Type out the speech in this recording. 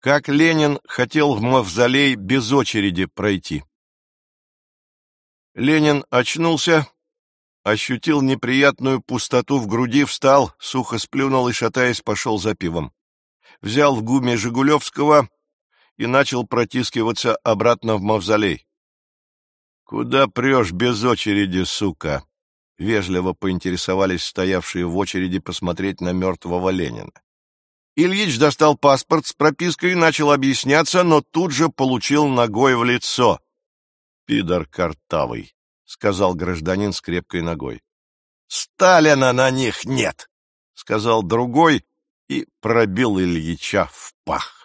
Как Ленин хотел в мавзолей без очереди пройти. Ленин очнулся, ощутил неприятную пустоту в груди, встал, сухо сплюнул и, шатаясь, пошел за пивом. Взял в гуме Жигулевского и начал протискиваться обратно в мавзолей. — Куда прешь без очереди, сука? — вежливо поинтересовались стоявшие в очереди посмотреть на мертвого Ленина. Ильич достал паспорт с пропиской и начал объясняться, но тут же получил ногой в лицо. «Пидор картавый», — сказал гражданин с крепкой ногой. «Сталина на них нет», — сказал другой и пробил Ильича в пах.